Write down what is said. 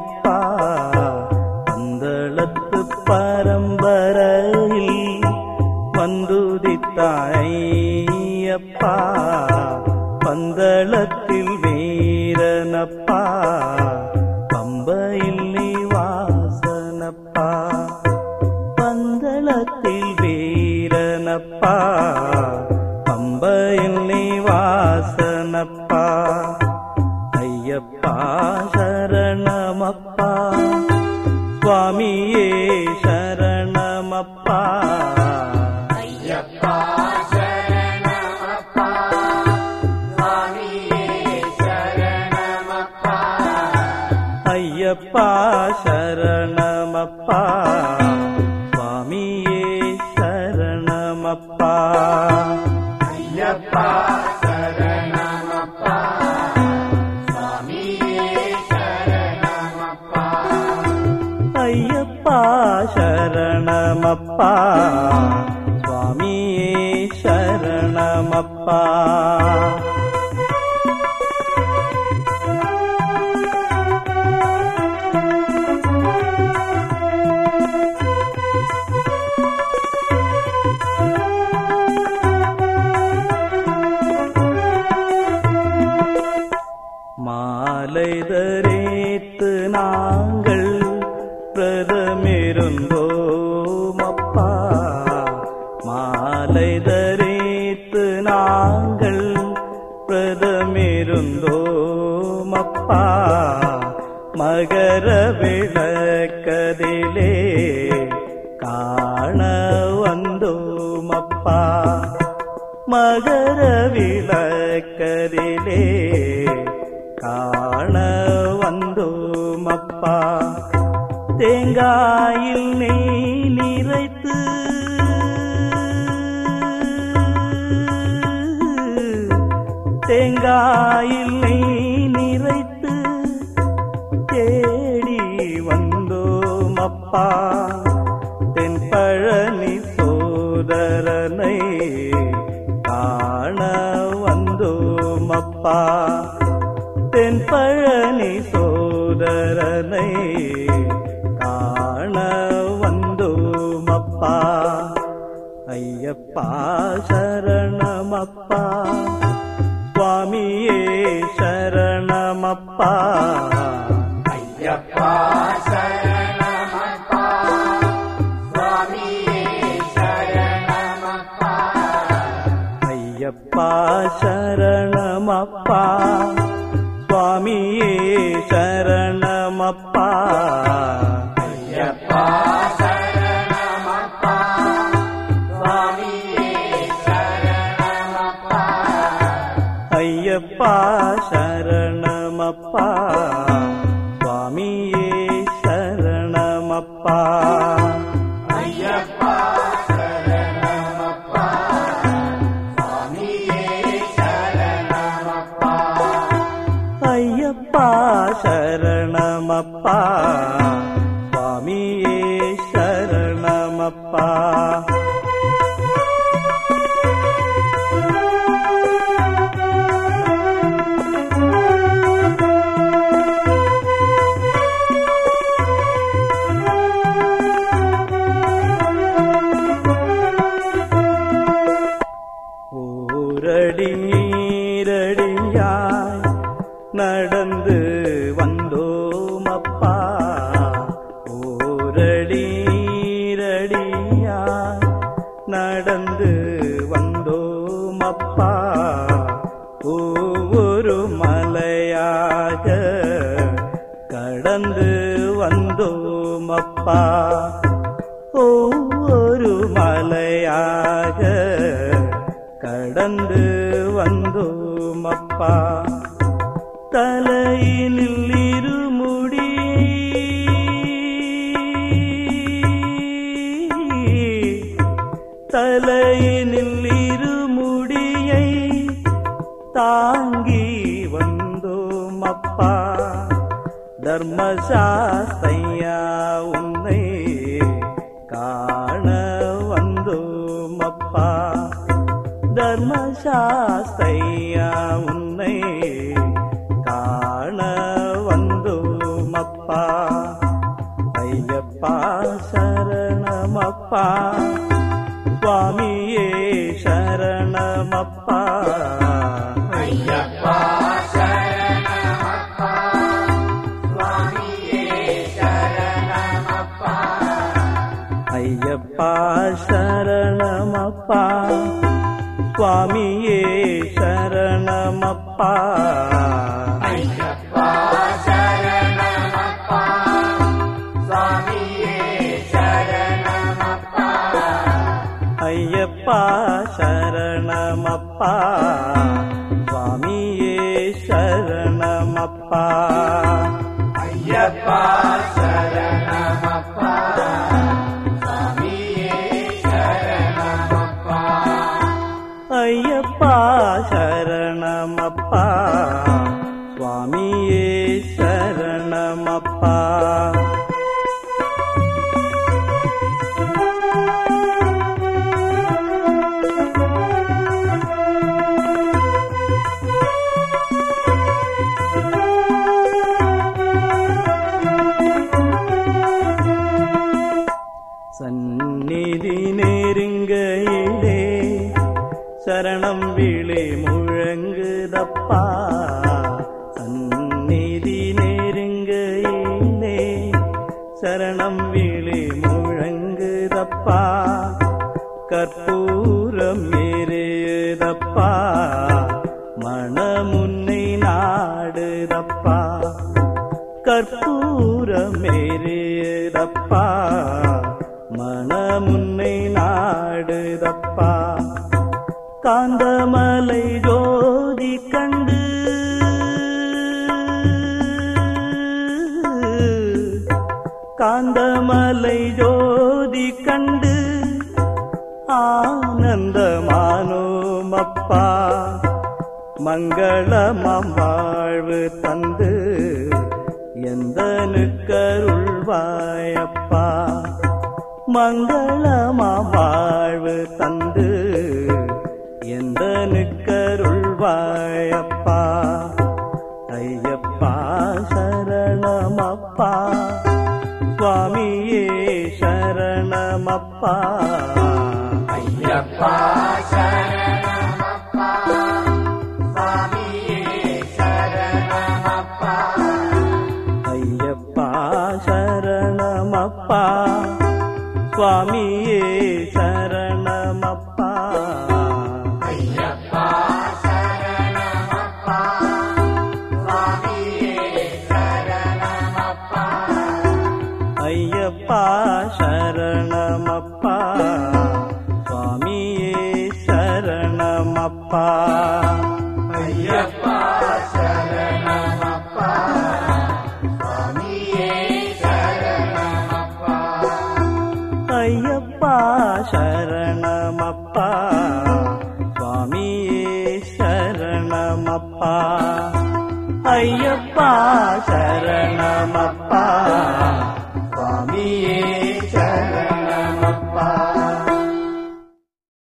வந்துதித்தாயப்பா அந்தளத்து பரம்பரையில் வந்துதித்தாயப்பா பந்தளத்தில் வீரனப்பா பம்பையில் நீ வாசனப்பா. சரணமப்பா. ஐயப்பா ஐயப்பா சரணமப்பா. சுவாமியே சரணமப்பா. ஐயப்பா சரணமப்பா சுவாமியே சரணமப்பா. மாலை தரேத்து நாங்கள் பிரதமிருந்தோம் பிரதமிருந்தோம் அப்பா மகர விளக்கதிலே காண வந்தோம் அப்பா மகர விளக்கதிலே காண வந்தோம் அப்பா தேங்காயில் நெய் நிறைத்து தேங்காயில் நெய் அப்பா தென்பழனி சோதரனை காண வந்தோம் அப்பா தென்பழனி சோதரனை காண வந்தோம் அப்பா ஐயப்பா சரணமப்பா சுவாமியே சரணமப்பா. ஐயப்பா ஐயப்பா சரணமப்பா. சுவாமியே சரணமப்பா. ஐயப்பா ஐயப்பா சரணமப்பா. சுவாமியே சரணமப்பா. ஐயப்பா சரணமப்பா கடந்து வந்தோம் அப்பா தலையினில் இருமுடி தலையினில் இருமுடியை தாங்கி வந்தோம் அப்பா தர்மசாஸ்தையா ధర్మశాస్త్రయ్యా ఉన్నయ్యా சுவாமியே சரணமப்பா. ஐயப்பா சரணமப்பா. சுவாமியே சரணமப்பா. ஐயப்பா சரணமப்பா. சந்நிதி நெருங்கையிலே சரணம் விழி முழங்குதப்பா. சந்நிதி நெருங்கையிலே சரணம் விழி முழங்குதப்பா. கற்பூரம் எரியுதப்பா மனமுன்னை நாடுதப்பா. கற்பூரம் எரியுதப்பா மனமுன்னை நாடுதப்பா. காந்தமலை ஜோதி கண்டு. காந்தமலை ஜோதி கண்டு. ஆனந்தமானோம் அப்பா மங்களமாம் வாழ்வு தந்து. எந்த நுக்கருள்வாயப்பா. மங்களமாம் வாழ்வு தந்து சுவாமியே சரணமப்பா. ஐயப்பா சரணமப்பா. சுவாமியே சரணமப்பா. ஐயப்பா ஐயப்பா சரணமப்பா. சுவாமியே சரணமப்பா ஐயப்பா சரணமப்பா சுவாமியே சரணமப்பா சரணமப்பா. சுவாமியே சரணமப்பா. ஐயப்பா சரணமப்பா.